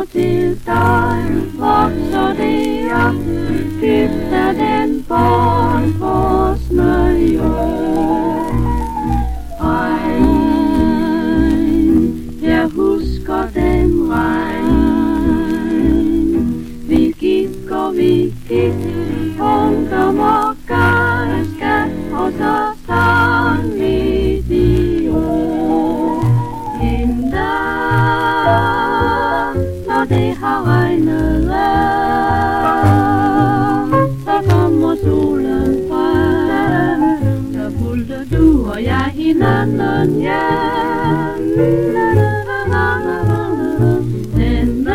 Motiv dein Wort so dir regnede, så kommer solen frem. Så fulgte du og jeg hinanden hjem. Den dag,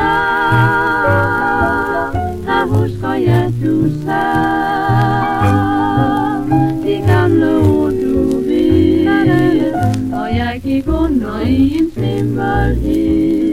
der husker jeg, du sagde, de gamle ord, du ved, og jeg gik under i en stemmelhed.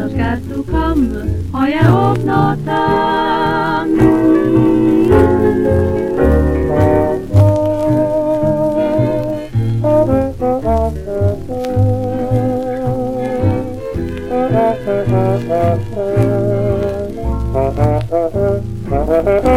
Så skal du komme, og jeg åbner døren. Uh-huh. Uh-huh. Uh-huh.